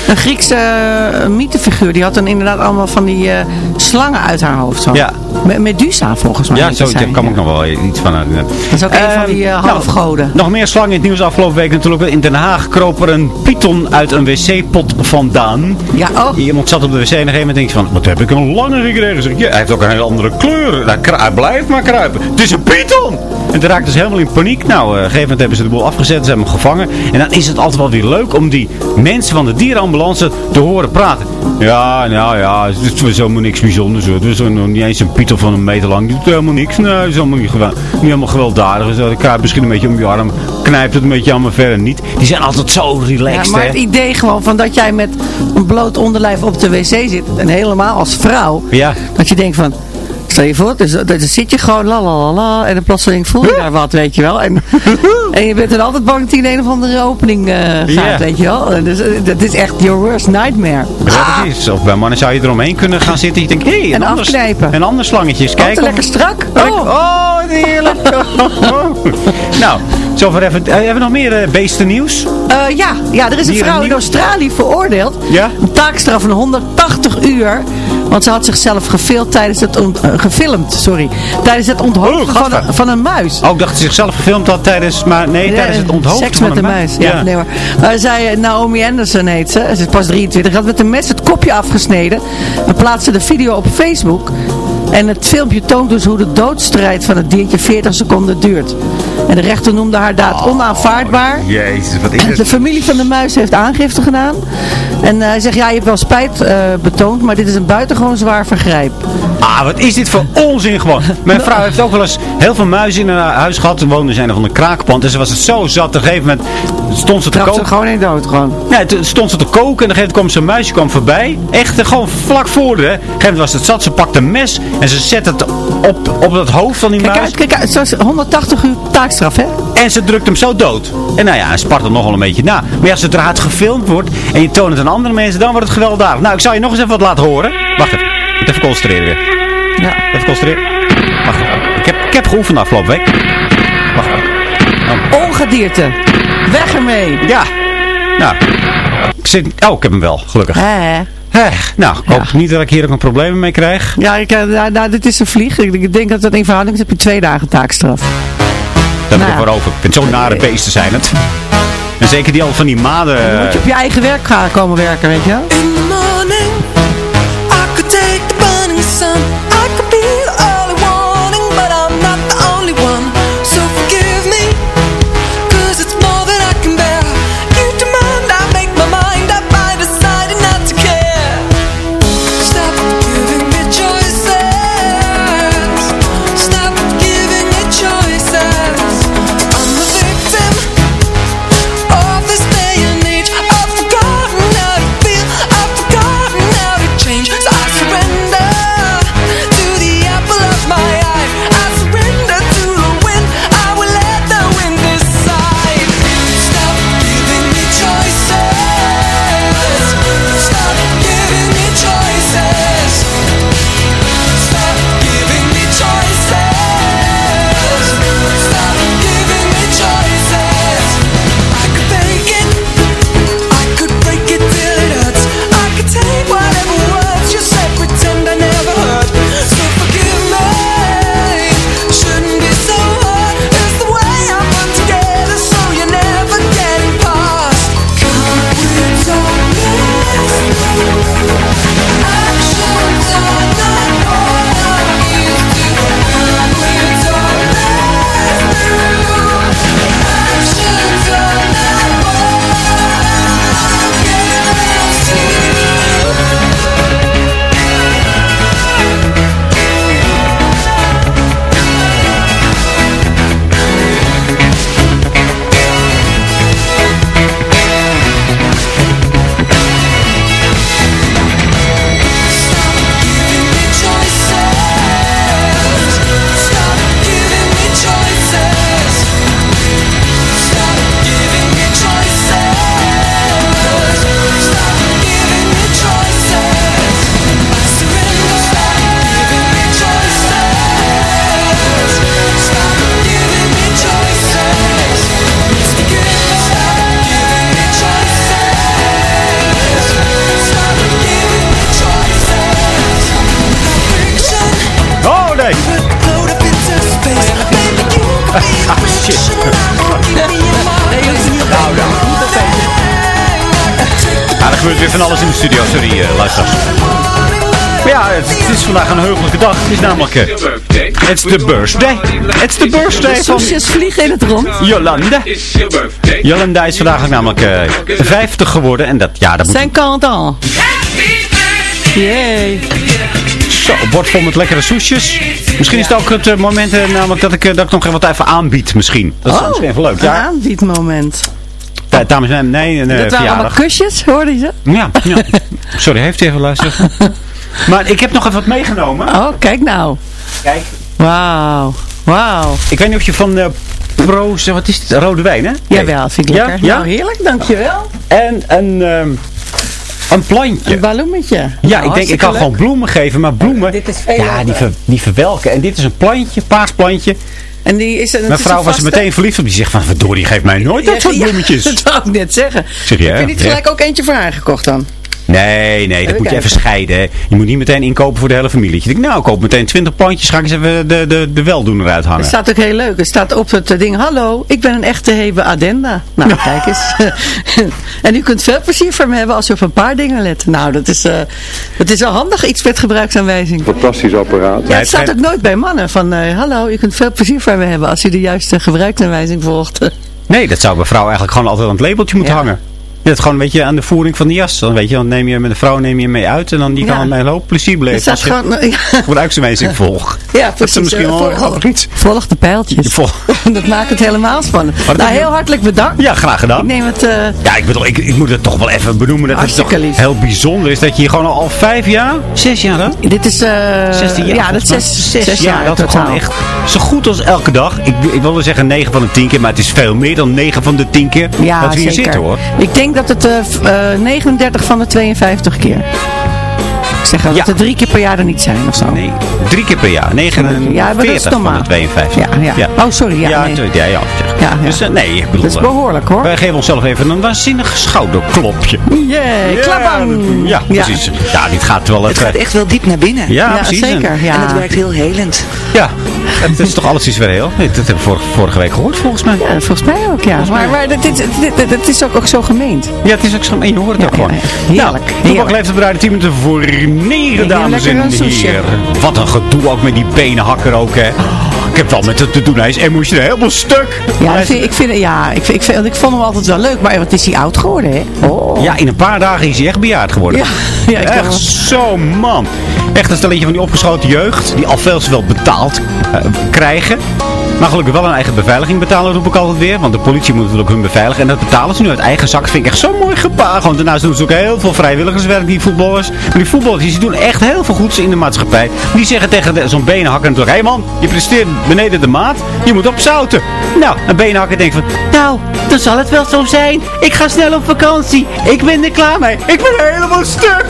een Griekse eh, mythefiguur. Die had dan inderdaad allemaal van die eh, slangen uit haar hoofd. Zo. Ja. Me- Medusa volgens mij. Ja, zo, kan ik nog wel iets van herinneren. Dat is ook een van Ehm, die eh, nou, halfgoden. Nog meer slang in het nieuws afgelopen week natuurlijk. In Den Haag kroop er een python uit een wc-pot vandaan. Ja, oh. Iemand zat op de wc en op een gegeven moment denkt van, wat heb ik een lange gekregen? Zeg ja, hij heeft ook een hele andere kleur. Hij, kru- hij blijft maar kruipen. Het is een python! En toen raakte ze helemaal in paniek. Nou, eh, op een gegeven moment hebben ze de boel afgezet. Ze hebben hem gevangen. En dan is het altijd wel weer leuk om die mensen van de dierenambulance te horen praten. Ja, nou ja, het is helemaal niks bijzonders. hoor. Het is nog niet eens een python van een meter lang. Die doet helemaal niks. Nee, het is helemaal niet, gewa- niet helemaal gewelddadig. Zo, Ik kruipt misschien een beetje om je arm. Knijpt het een beetje verder niet. Die zijn altijd zo relaxed, Ja, maar hè. het idee gewoon van dat jij met een bloot onderlijf op de wc zit. En helemaal als vrouw. Ja. Dat je denkt van... Stel je voor, dus, dan zit je gewoon la la la la. En dan plotseling voel je daar wat, weet je wel. En, en je bent dan altijd bang dat hij in een of andere opening eh, gaat, weet je wel. En Dus, eh, dat is echt your worst nightmare. Ja, precies. Of bij mannen zou je eromheen kunnen gaan zitten. Je denkt, hé, hey, En een, ander, afknijpen. een ander slangetje. Kijk, kijken. lekker strak. Oh, Oh. oh heerlijk. nou, zover even. eh, hebben we nog meer eh, beestennieuws? Eh, ja, ja, er is een vrouw in nieuws? Australië veroordeeld. Ja? Een taakstraf van 180 uur. Want ze had zichzelf gefilmd tijdens het, eh, gefilmd, sorry, tijdens het onthoofden Oh, van, van een muis. Oh, ik dacht dat ze zichzelf gefilmd had tijdens, maar nee, Ja, tijdens het onthoofden Seks van met een muis. Ja, nee. Maar zij, eh, Naomi Anderson heet ze. Ze is pas 23. Had met een mes het kopje afgesneden. En plaatste de video op Facebook. En het filmpje toont dus hoe de doodstrijd van het diertje 40 seconden duurt. En de rechter noemde haar daad onaanvaardbaar. Jezus, wat is De het? familie van de muis heeft aangifte gedaan. En eh, hij zegt, ja, je hebt wel spijt eh, betoond, maar dit is een buitengewoon zwaar vergrijp. Ah, wat is dit voor onzin gewoon. Mijn vrouw heeft ook wel eens heel veel muizen in haar huis gehad. Toen woonde zij nog van een kraakpand. En ze was het zo zat. Op een gegeven moment stond ze te Trapt ze koken. gewoon in dood, gewoon. Nee, toen stond ze te koken en op een gegeven moment kwam zo'n muisje kwam voorbij. Echt eh, gewoon vlak voor de. Op een gegeven moment was het zat. Ze pakte een mes en ze zette het op, op het hoofd van die Kijk muis. kijk. Zo is 180 uur taakstraf, hè? En ze drukt hem zo dood. En nou ja, hij spart er nog wel een beetje na. Maar als het eruit gefilmd wordt en je toont het aan andere mensen, dan wordt het gewelddadig. Nou, ik zal je nog eens even wat laten horen. Wacht even. Moet even concentreren weer. Ja. Even concentreren. Wacht even. Ik heb, ik heb geoefend afgelopen week. Wacht even. Ongedierte. Weg ermee. Ja. Nou. Ik zit... Oh, ik heb hem wel. Gelukkig. Hè? Hè, nou, ik hoop niet dat ik hier ook nog problemen mee krijg. Ja, ik, eh, nou, nou, dit is een vlieg. Ik, ik denk dat dat in verhouding is. heb je twee dagen taakstraf. Daar heb ik Nou. voor over. Ik vind zo'n nare beesten zijn het. En zeker die al van die maden... Dan moet je op je eigen werk gaan komen werken, weet je wel? Studio. Sorry, eh luisteraars. Maar ja, het, het is vandaag een heugelijke dag. Het is namelijk... eh, It's the birthday. It's the birthday De van soesjes vliegen in het rond. Jolanda. Jolanda is vandaag ook namelijk eh 50 geworden. En dat, ja, dat moet Zijn kant al. Yay. zo, een bord vol met lekkere soesjes. Misschien is het ook het eh, moment namelijk dat ik, dat ik nog even wat even aanbied misschien. Dat is Oh, misschien even leuk. Een Ja, aanbiedmoment. Ja, dames en heren, nee, een eh, Dat waren allemaal kusjes, hoorde je ze? Ja, ja. Sorry, heeft u even luisteren? Maar ik heb nog even wat meegenomen. Oh, kijk nou. Kijk. Wauw. Wauw. Ik weet niet of je van eh Pro, wat is dit? Rode wijn, hè? Jawel, vind ik lekker. Ja? Nou, heerlijk, dankjewel. En een, ehm, een plantje. Een ballonnetje. Ja, Nou, ik denk, ik kan leuk. gewoon bloemen geven, maar bloemen, Dit is veel ja, die, ver, die verwelken. En dit is een plantje, paars plantje. En die is, Mijn vrouw was er meteen verliefd op. Die zegt van, verdorie, geef mij nooit dat soort bloemetjes. dat wou ik net zeggen. Zeg je, Heb je niet gelijk ook eentje voor haar gekocht dan? Nee, nee, dat moet je even scheiden. Hè. Je moet niet meteen inkopen voor de hele familie. Je denkt, nou, ik koop meteen 20 pandjes, ga ik eens even de, de, de weldoener Het uithangen. staat ook heel leuk. Het staat op het eh, ding, hallo, ik ben een echte Hebe Addenda. Nou, kijk eens. en u kunt veel plezier van me hebben als u op een paar dingen let. Nou, dat is, eh dat is wel handig, iets met gebruiksaanwijzing. Fantastisch apparaat. Ja, het staat ook nooit bij mannen van, eh, hallo, u kunt veel plezier van me hebben als u de juiste gebruiksaanwijzing volgt. Nee, dat zou bij vrouw eigenlijk gewoon altijd aan het labeltje moeten Ja. hangen. Je hebt gewoon een beetje aan de voering van de jas. Dan weet je, dan neem je met de vrouw neem je mee uit en dan die Ja. kan met een hoop plezier beleven als je gewoon, ja, volgt. ja, Dat is misschien wel vol- oh, iets. Volg de pijltjes. Vol- dat maakt het helemaal spannend. dat Nou, heel hartelijk bedankt. Ja, graag Ik gedaan. neem het... eh, Ja, ik bedoel, ik, ik moet het toch wel even benoemen dat het toch lief. heel bijzonder is dat je hier gewoon al, al vijf jaar, zes jaar hè? dit is... eh 16 jaar. Ja, dat is mij. zes, zes, jaar dat we totaal. gewoon echt zo goed als elke dag. Ik, ik wilde zeggen 9 van de 10 keer, maar het is veel meer dan 9 van de 10 keer Ja, dat we hier zeker. zitten hoor. Ik denk dat het eh, v- eh, 39 van de 52 keer. Ik zeg wel dat Ja. er drie keer per jaar er niet zijn of zo. Nee, drie keer per jaar. 49 Ja, dat is van de 52. Ja, ja. Oh, sorry. Ja, Ja, nee. ja, ja, zeg. Ja, ja. Dus eh, nee, ik bedoel... Dat is eh, behoorlijk hoor. Wij geven onszelf even een waanzinnig schouderklopje. Yay, klapbang. Ja, precies. Ja, dit gaat wel Het even... gaat echt wel diep naar binnen. Ja, Ja, precies. zeker. En- Ja. En het werkt heel helend. Ja, het is toch alles is weer heel. Nee, Dat hebben we vorige, vorige week gehoord volgens mij. Ja, volgens mij ook, ja. Maar, maar dit, dit, dit, dit- dit is ook, ook zo gemeend. Ja, het is ook zo. Je hoort het Ja, ook gewoon. ja, ja. Heerlijk, Nou, heerlijk. Toepak leeft het bereid 10 minuten voor 9, dames en heren. Wat een gedoe ook met die benenhakker ook, hè. Ik heb wel met het te doen. Hij is emotioneel helemaal stuk. Ja, ik vind, ik, vind, ja ik, vind, ik, vind, ik vond hem altijd wel leuk, maar wat is hij oud geworden, hè? Oh. Ja, in een paar dagen is hij echt bejaard geworden. Ja, ja, ik echt zo man. Echt een stelletje van die opgeschoten jeugd. Die al veel te veel betaald eh, krijgen. Maar gelukkig wel een eigen beveiliging betalen, roep ik altijd weer. Want de politie moet natuurlijk hun beveiligen. En dat betalen ze nu uit eigen zak. Dat vind ik echt zo mooi gepaard. Want daarnaast doen ze ook heel veel vrijwilligerswerk, die voetballers. Maar die voetballers die doen echt heel veel goeds in de maatschappij. Die zeggen tegen zo'n benenhakker natuurlijk. Hé hey man, je presteert beneden de maat. Je moet opzouten. Nou, een benenhakker denkt van... Nou, dan zal het wel zo zijn. Ik ga snel op vakantie. Ik ben er klaar mee. Ik ben helemaal stuk.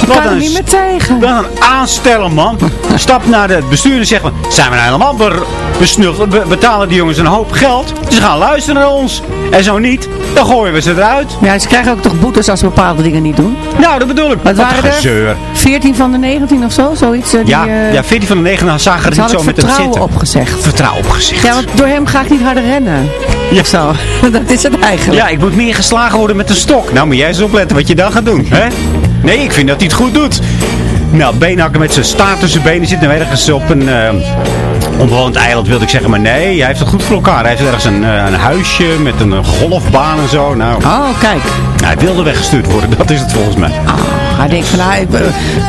Ik kan er niet meer tegen. Wat een aanstellen, man. Stap naar het bestuur en zeg van... Zijn we nou helemaal be- besnuffeld? Be- betalen die jongens een hoop geld? Ze gaan luisteren naar ons. En zo niet, dan gooien we ze eruit. Ja, ze krijgen ook toch boetes als ze bepaalde dingen niet doen. Nou, dat bedoel ik. Wat waren er? gezeur. 14 van de 19 of zo, zoiets. eh, die, Ja, eh, ja, 14 van de 9 zagen er niet zo met hem vertrouwen zitten. opgezegd. Vertrouwen opgezegd. Ja, want door hem ga ik niet harder rennen. Ja. Of zo. Dat is het eigenlijk. Ja, ik moet meer geslagen worden met een stok. Nou, moet jij eens opletten wat je dan gaat doen, hè? Nee, ik vind dat hij het goed doet. Nou, beenhakker met zijn staart tussen benen zit nou ergens op een eh, onbewoond eiland, wilde ik zeggen. Maar nee, hij heeft het goed voor elkaar. Hij heeft ergens een, eh, een huisje met een eh, golfbaan en zo. Nou, Oh, kijk. hij wilde weggestuurd worden, dat is het volgens mij. Oh, hij denkt van, nou, ik, eh,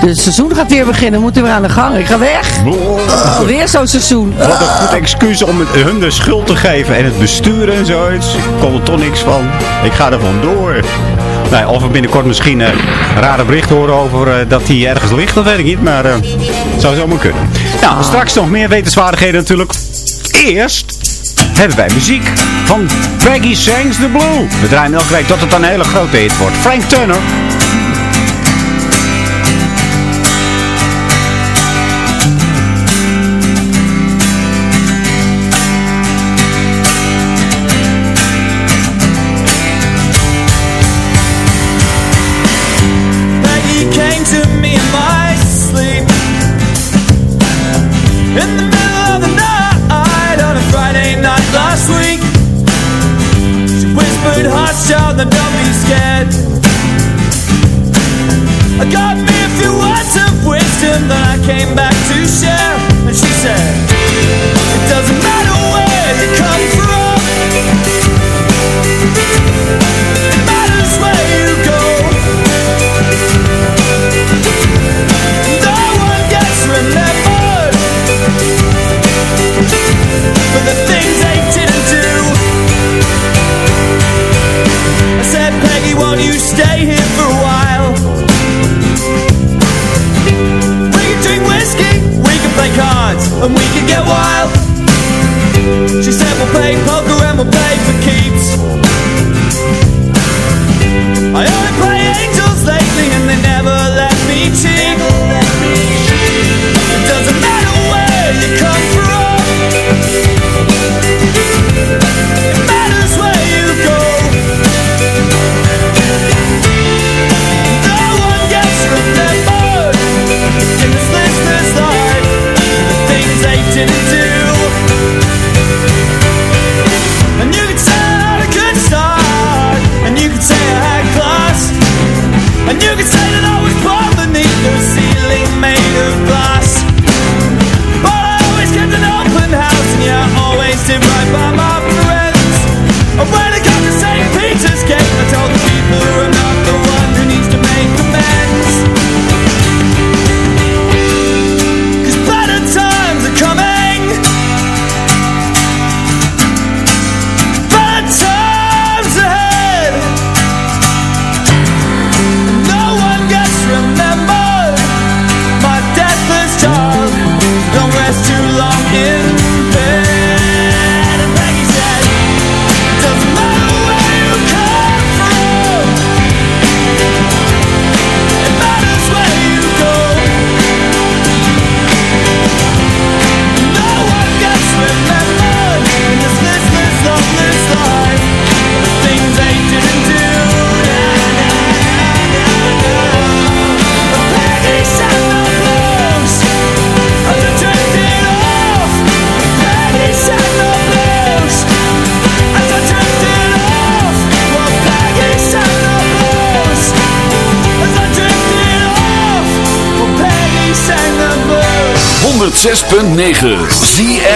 het seizoen gaat weer beginnen. Moet hij weer aan de gang. Ik ga weg. Oh, weer zo'n seizoen. Wat een goed excuus om het- hun de schuld te geven. En het besturen en zoiets. Ik kon er toch niks van. Ik ga er vandoor. Nou, of we binnenkort misschien eh, rare berichten horen over eh, dat hij ergens ligt. Dat weet ik niet. Maar eh, het zou zomaar kunnen. Nou, straks nog meer wetenswaardigheden natuurlijk. Eerst hebben wij muziek van Peggy Sings the Blue. We draaien elke week tot het een hele grote hit wordt. Frank Turner. ZFM.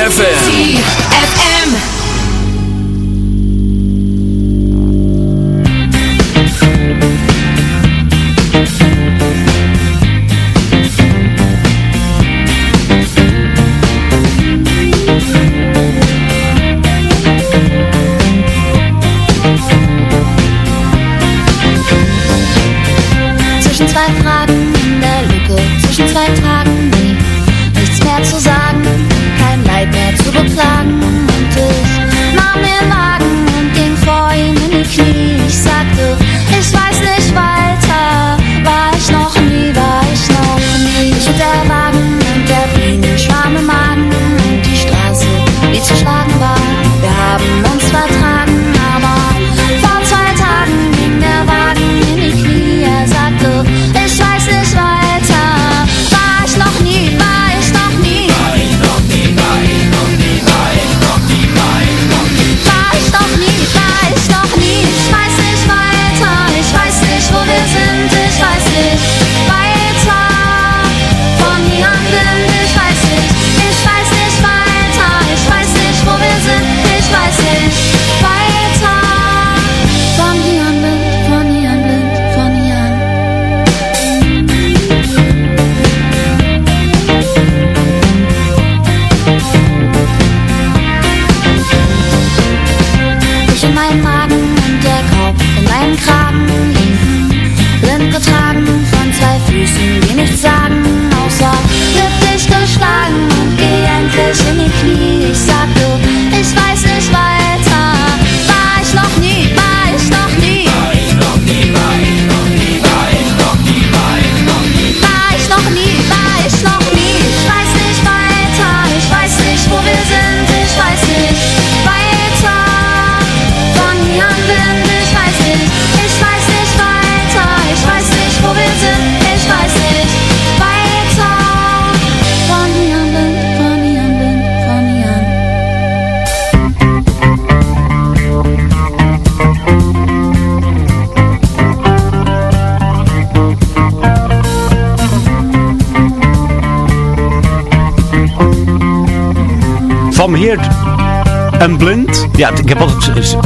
En Blind. Ja, ik heb altijd...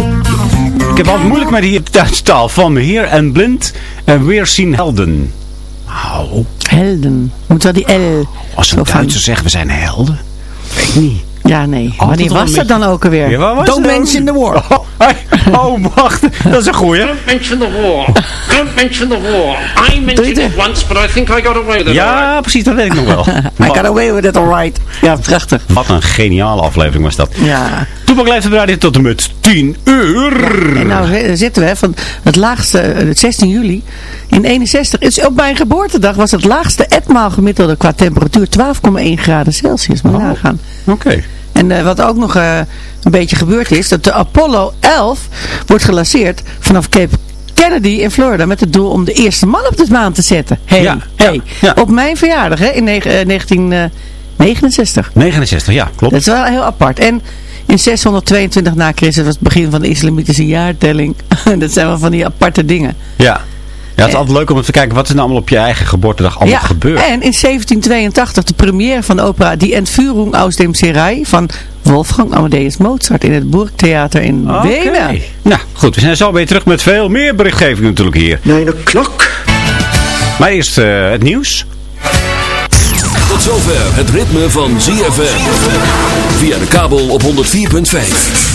Ik heb altijd moeilijk met die Duitse taal. Van Heer en Blind en weer zien helden. Oh. Helden. Moet wel die L. Als een Duitser zegt, we zijn helden. Weet ik niet. Ja, nee. Altijd Wanneer was dat dan ook alweer? Ja, Don't mention the war. Oh, oh, wacht. Dat is een goeie. Don't mention the war. Don't mention the war. I mentioned it once, but I think I got away with it. Ja, precies, dat weet ik nog wel. I got away with it alright. Ja, prachtig. Wat een geniale aflevering was dat. Ja. Toepak de radio tot en met 10 uur. En nou zi- zitten we, hè, van het laagste, eh, het 16 juli, in 61. Is op mijn geboortedag was het laagste etmaal gemiddelde qua temperatuur 12,1 graden Celsius. Moet je nagaan. Oké. En eh, wat ook nog eh, een beetje gebeurd is, dat de Apollo 11 wordt gelanceerd vanaf Cape Kennedy in Florida met het doel om de eerste man op de maan te zetten. Hey, Ja, hey. Op mijn verjaardag hè, in negen- eh, 1969. 69, ja, klopt. Dat is wel heel apart. En in 622 na Christus was het begin van de islamitische jaartelling. dat zijn wel van die aparte dingen. Ja. Ja, het is altijd leuk om even te kijken wat er nou allemaal op je eigen geboortedag allemaal gebeurt. En in 1782 de première van de opera Die Entführung aus dem Serai van Wolfgang Amadeus Mozart in het Burgtheater in. Wenen. Nou, goed. We zijn zo weer terug met veel meer berichtgeving natuurlijk hier. Nee, de klok. Maar eerst eh, het nieuws. Tot zover het ritme van ZFM. Via de kabel op 104.5.